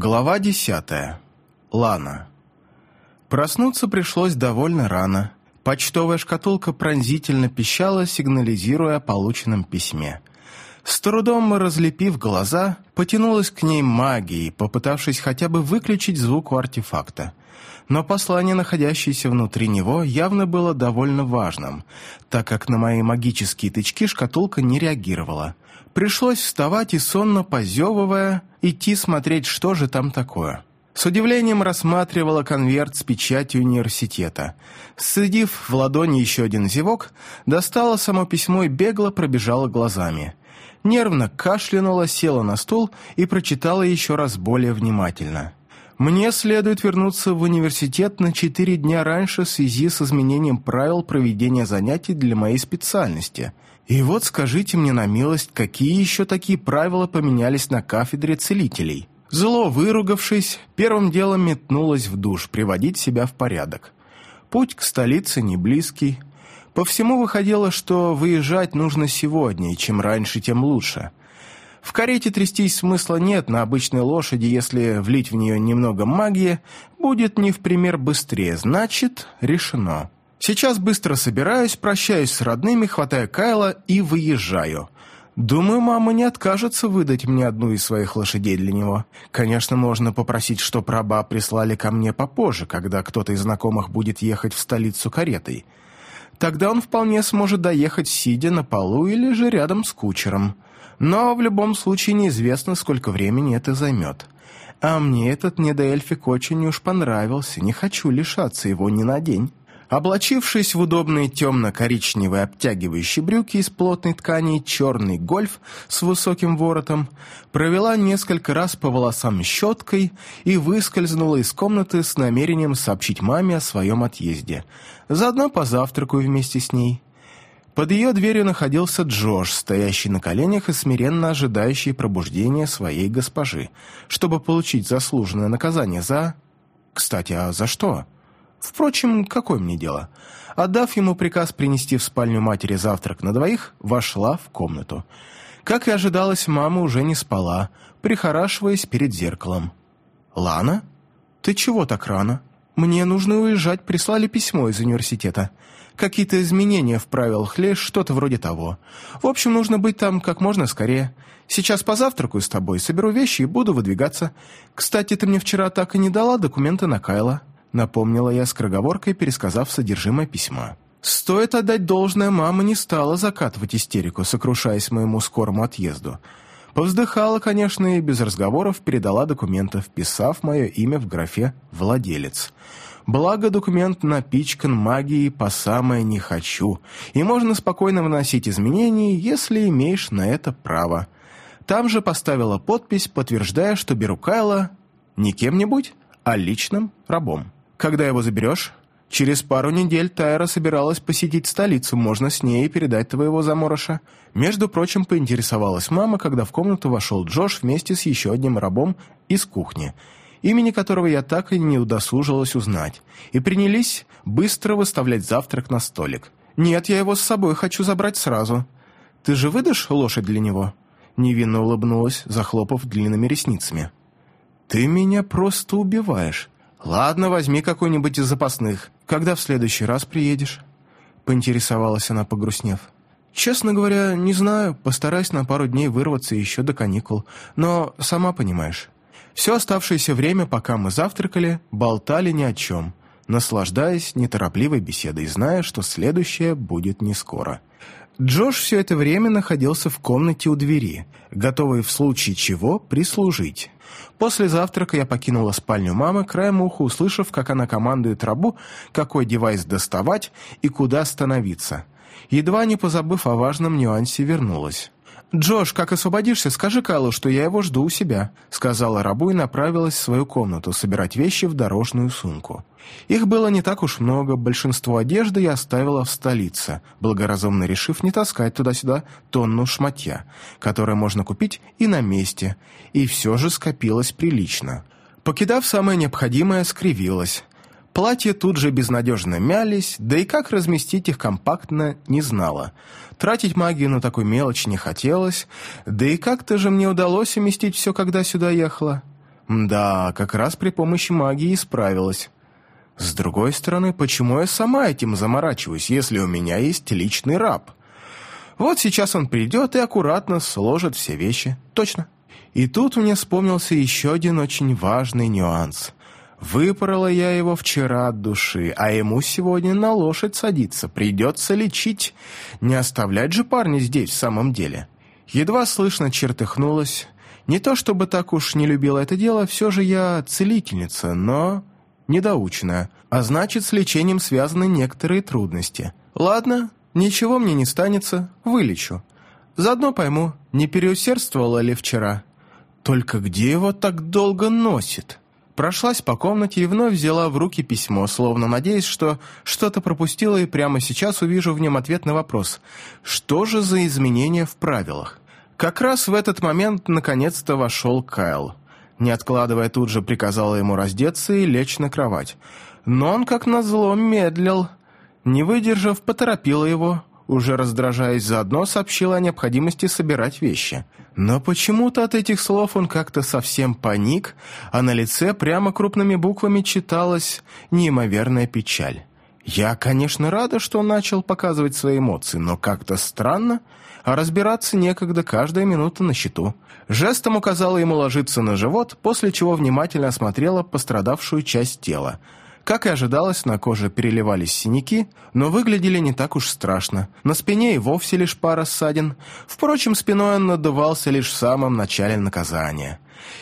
Глава десятая. Лана. Проснуться пришлось довольно рано. Почтовая шкатулка пронзительно пищала, сигнализируя о полученном письме. С трудом разлепив глаза, потянулась к ней магией, попытавшись хотя бы выключить звук у артефакта. Но послание, находящееся внутри него, явно было довольно важным, так как на мои магические тычки шкатулка не реагировала. Пришлось вставать и, сонно позевывая, идти смотреть, что же там такое. С удивлением рассматривала конверт с печатью университета. Сцедив в ладони еще один зевок, достала само письмо и бегло пробежала глазами. Нервно кашлянула, села на стул и прочитала еще раз более внимательно. «Мне следует вернуться в университет на четыре дня раньше в связи с изменением правил проведения занятий для моей специальности. И вот скажите мне на милость, какие еще такие правила поменялись на кафедре целителей?» Зло выругавшись, первым делом метнулась в душ, приводить себя в порядок. Путь к столице не близкий. По всему выходило, что выезжать нужно сегодня, и чем раньше, тем лучше. В карете трястись смысла нет, на обычной лошади, если влить в нее немного магии, будет не в пример быстрее, значит, решено. Сейчас быстро собираюсь, прощаюсь с родными, хватаю Кайла и выезжаю. Думаю, мама не откажется выдать мне одну из своих лошадей для него. Конечно, можно попросить, чтоб раба прислали ко мне попозже, когда кто-то из знакомых будет ехать в столицу каретой. Тогда он вполне сможет доехать, сидя на полу или же рядом с кучером. Но в любом случае неизвестно, сколько времени это займет. А мне этот недоэльфик очень уж понравился, не хочу лишаться его ни на день. Облачившись в удобные темно-коричневые обтягивающие брюки из плотной ткани и черный гольф с высоким воротом, провела несколько раз по волосам щеткой и выскользнула из комнаты с намерением сообщить маме о своем отъезде. Заодно позавтракаю вместе с ней. Под ее дверью находился Джош, стоящий на коленях и смиренно ожидающий пробуждения своей госпожи, чтобы получить заслуженное наказание за... Кстати, а за что? Впрочем, какое мне дело? Отдав ему приказ принести в спальню матери завтрак на двоих, вошла в комнату. Как и ожидалось, мама уже не спала, прихорашиваясь перед зеркалом. «Лана? Ты чего так рано? Мне нужно уезжать, прислали письмо из университета. Какие-то изменения в правилах лишь что-то вроде того. В общем, нужно быть там как можно скорее. Сейчас позавтракаю с тобой, соберу вещи и буду выдвигаться. Кстати, ты мне вчера так и не дала документы на Кайла». Напомнила я скороговоркой, пересказав содержимое письма. Стоит отдать должное, мама не стала закатывать истерику, сокрушаясь моему скорому отъезду. Повздыхала, конечно, и без разговоров передала документы, вписав мое имя в графе «Владелец». Благо документ напичкан магией по самое «не хочу», и можно спокойно вносить изменения, если имеешь на это право. Там же поставила подпись, подтверждая, что беру Кайла не кем-нибудь, а личным рабом. Когда его заберешь? Через пару недель Тайра собиралась посетить столицу, можно с ней передать твоего заморыша. Между прочим, поинтересовалась мама, когда в комнату вошел Джош вместе с еще одним рабом из кухни, имени которого я так и не удосужилась узнать, и принялись быстро выставлять завтрак на столик. «Нет, я его с собой хочу забрать сразу. Ты же выдашь лошадь для него?» Невинно улыбнулась, захлопав длинными ресницами. «Ты меня просто убиваешь. «Ладно, возьми какой-нибудь из запасных. Когда в следующий раз приедешь?» Поинтересовалась она, погрустнев. «Честно говоря, не знаю. Постараюсь на пару дней вырваться еще до каникул. Но сама понимаешь. Все оставшееся время, пока мы завтракали, болтали ни о чем, наслаждаясь неторопливой беседой, зная, что следующее будет не скоро. Джош все это время находился в комнате у двери, готовый в случае чего прислужить. После завтрака я покинула спальню мамы, краем уха услышав, как она командует рабу, какой девайс доставать и куда становиться. Едва не позабыв о важном нюансе, вернулась. «Джош, как освободишься, скажи Кайлу, что я его жду у себя», сказала рабу и направилась в свою комнату собирать вещи в дорожную сумку. Их было не так уж много, большинство одежды я оставила в столице, благоразумно решив не таскать туда-сюда тонну шматья, которое можно купить и на месте, и все же скопилось прилично. Покидав самое необходимое, скривилась. Платья тут же безнадежно мялись, да и как разместить их компактно, не знала. Тратить магию на такую мелочь не хотелось, да и как-то же мне удалось уместить все, когда сюда ехала. Да, как раз при помощи магии справилась. С другой стороны, почему я сама этим заморачиваюсь, если у меня есть личный раб? Вот сейчас он придет и аккуратно сложит все вещи. Точно. И тут мне вспомнился еще один очень важный нюанс. Выпорола я его вчера от души, а ему сегодня на лошадь садиться. Придется лечить. Не оставлять же парня здесь в самом деле. Едва слышно чертыхнулась. Не то чтобы так уж не любила это дело, все же я целительница, но недоученная. А значит, с лечением связаны некоторые трудности. Ладно, ничего мне не станется, вылечу. Заодно пойму, не переусердствовала ли вчера. Только где его так долго носит? Прошлась по комнате и вновь взяла в руки письмо, словно надеясь, что что-то пропустила и прямо сейчас увижу в нем ответ на вопрос «Что же за изменения в правилах?». Как раз в этот момент наконец-то вошел Кайл. Не откладывая, тут же приказала ему раздеться и лечь на кровать. Но он, как назло, медлил. Не выдержав, поторопила его, уже раздражаясь заодно, сообщила о необходимости собирать вещи. Но почему-то от этих слов он как-то совсем паник, а на лице прямо крупными буквами читалась неимоверная печаль. Я, конечно, рада, что он начал показывать свои эмоции, но как-то странно, а разбираться некогда, каждая минута на счету. Жестом указала ему ложиться на живот, после чего внимательно осмотрела пострадавшую часть тела – как и ожидалось, на коже переливались синяки, но выглядели не так уж страшно. На спине и вовсе лишь пара ссадин. Впрочем, спиной он надувался лишь в самом начале наказания.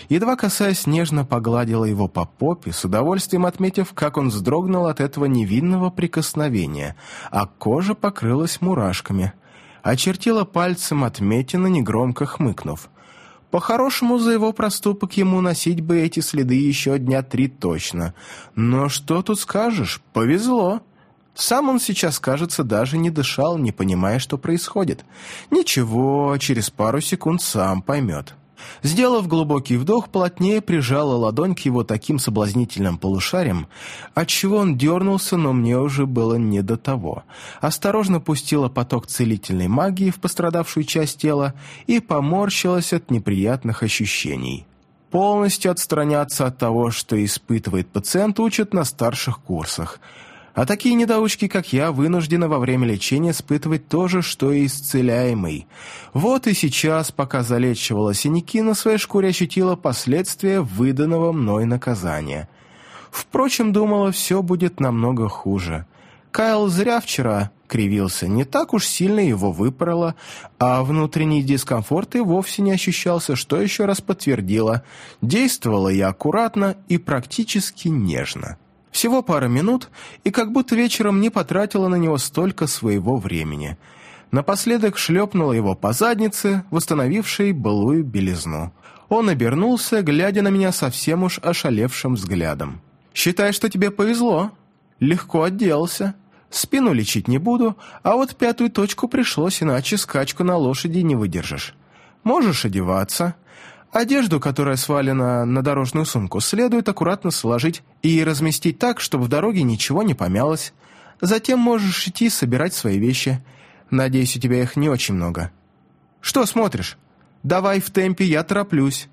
Едва касаясь, нежно погладила его по попе, с удовольствием отметив, как он вздрогнул от этого невинного прикосновения, а кожа покрылась мурашками. Очертила пальцем отметины, негромко хмыкнув. По-хорошему, за его проступок ему носить бы эти следы еще дня три точно. Но что тут скажешь? Повезло. Сам он сейчас, кажется, даже не дышал, не понимая, что происходит. Ничего, через пару секунд сам поймет. Сделав глубокий вдох, плотнее прижала ладонь к его таким соблазнительным полушариям, отчего он дернулся, но мне уже было не до того. Осторожно пустила поток целительной магии в пострадавшую часть тела и поморщилась от неприятных ощущений. Полностью отстраняться от того, что испытывает пациент, учат на старших курсах – а такие недоучки, как я, вынуждены во время лечения испытывать то же, что и исцеляемый. Вот и сейчас, пока залечивала синяки, на своей шкуре ощутила последствия выданного мной наказания. Впрочем, думала, все будет намного хуже. Кайл зря вчера кривился, не так уж сильно его выпороло, а внутренний дискомфорт и вовсе не ощущался, что еще раз подтвердило. Действовала я аккуратно и практически нежно. Всего пара минут, и как будто вечером не потратила на него столько своего времени. Напоследок шлепнула его по заднице, восстановившей былую белизну. Он обернулся, глядя на меня совсем уж ошалевшим взглядом. «Считай, что тебе повезло. Легко отделался. Спину лечить не буду, а вот пятую точку пришлось, иначе скачку на лошади не выдержишь. Можешь одеваться. Одежду, которая свалена на дорожную сумку, следует аккуратно сложить и разместить так, чтобы в дороге ничего не помялось. Затем можешь идти собирать свои вещи. Надеюсь, у тебя их не очень много. Что смотришь? Давай в темпе, я тороплюсь.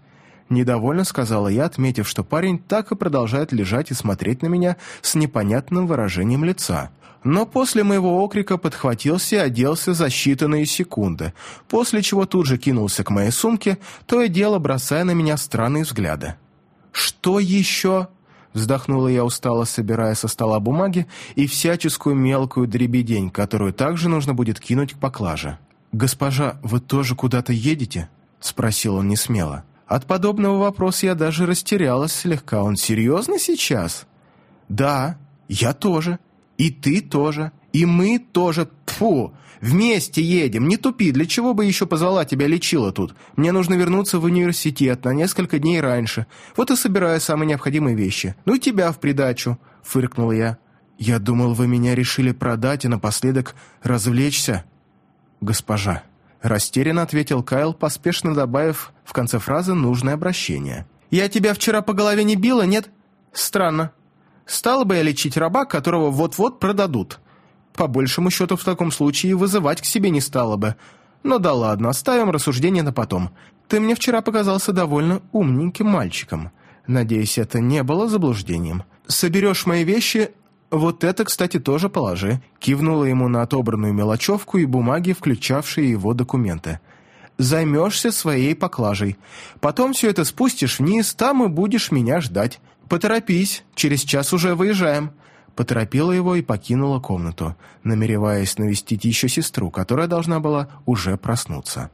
Недовольно сказала я, отметив, что парень так и продолжает лежать и смотреть на меня с непонятным выражением лица но после моего окрика подхватился и оделся за считанные секунды, после чего тут же кинулся к моей сумке, то и дело бросая на меня странные взгляды. «Что еще?» Вздохнула я устало, собирая со стола бумаги и всяческую мелкую дребедень, которую также нужно будет кинуть к поклаже. «Госпожа, вы тоже куда-то едете?» — спросил он несмело. От подобного вопроса я даже растерялась слегка. «Он серьезно сейчас?» «Да, я тоже», и ты тоже. И мы тоже. Тфу! Вместе едем. Не тупи. Для чего бы еще позвала тебя лечила тут? Мне нужно вернуться в университет на несколько дней раньше. Вот и собираю самые необходимые вещи. Ну и тебя в придачу. Фыркнул я. Я думал, вы меня решили продать и напоследок развлечься. Госпожа. Растерянно ответил Кайл, поспешно добавив в конце фразы нужное обращение. «Я тебя вчера по голове не била, нет? Странно. Стала бы я лечить раба, которого вот-вот продадут. По большему счету, в таком случае вызывать к себе не стало бы. Но да ладно, оставим рассуждение на потом. Ты мне вчера показался довольно умненьким мальчиком. Надеюсь, это не было заблуждением. Соберешь мои вещи, вот это, кстати, тоже положи. Кивнула ему на отобранную мелочевку и бумаги, включавшие его документы. Займешься своей поклажей. Потом все это спустишь вниз, там и будешь меня ждать. Поторопись, через час уже выезжаем. Поторопила его и покинула комнату, намереваясь навестить еще сестру, которая должна была уже проснуться.